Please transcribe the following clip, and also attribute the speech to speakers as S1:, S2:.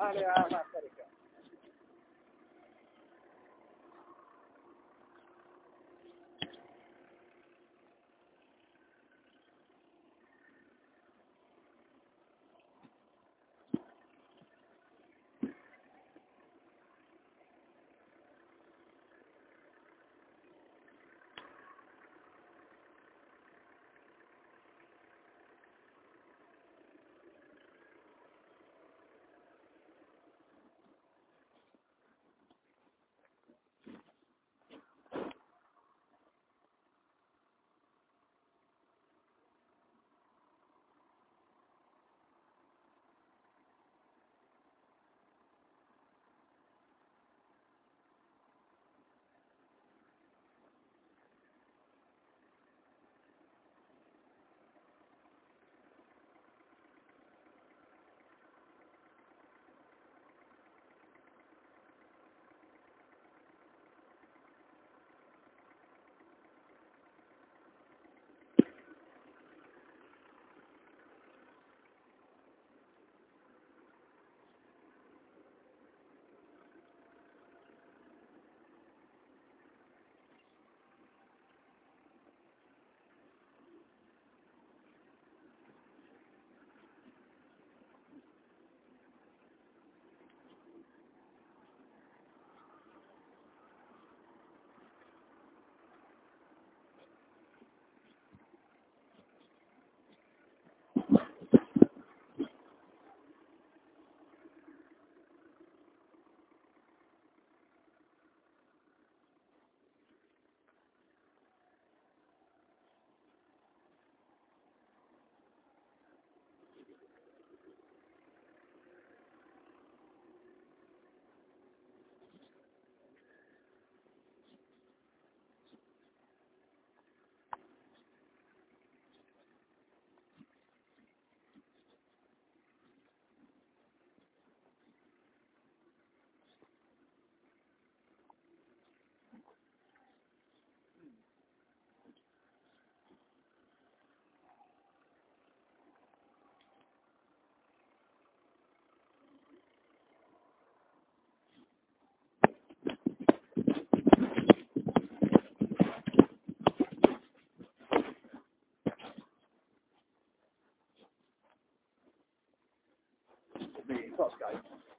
S1: 二零二三。Crossgate.